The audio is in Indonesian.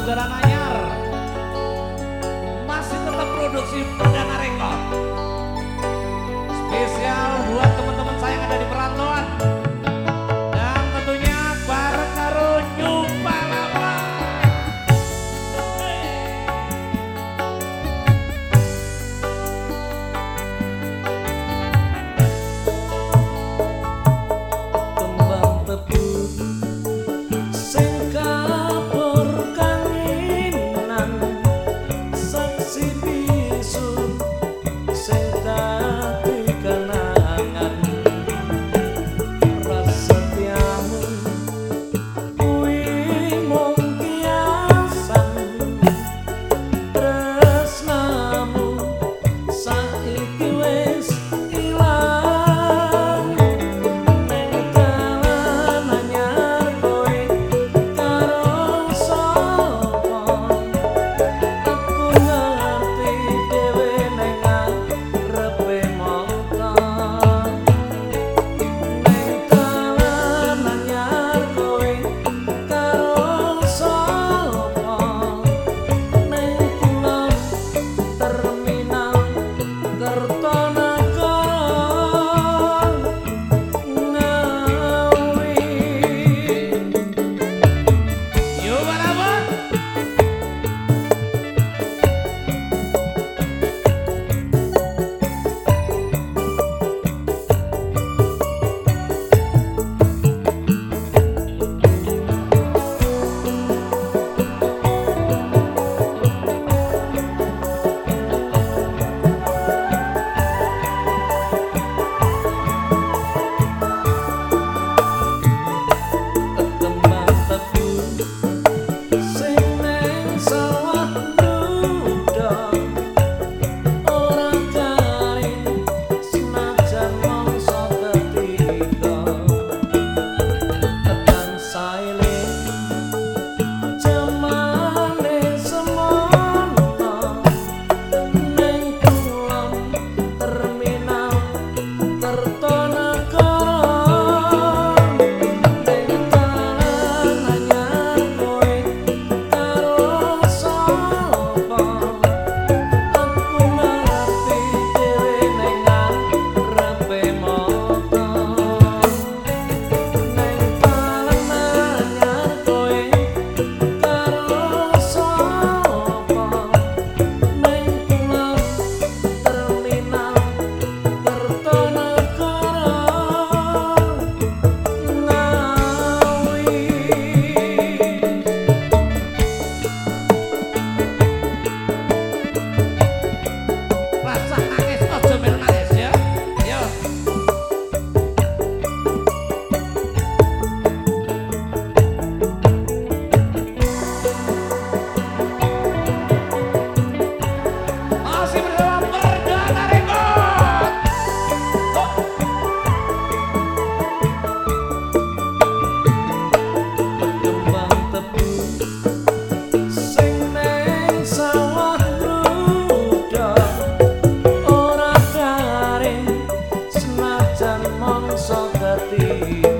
udara Nanyar masih tetap produksi so see.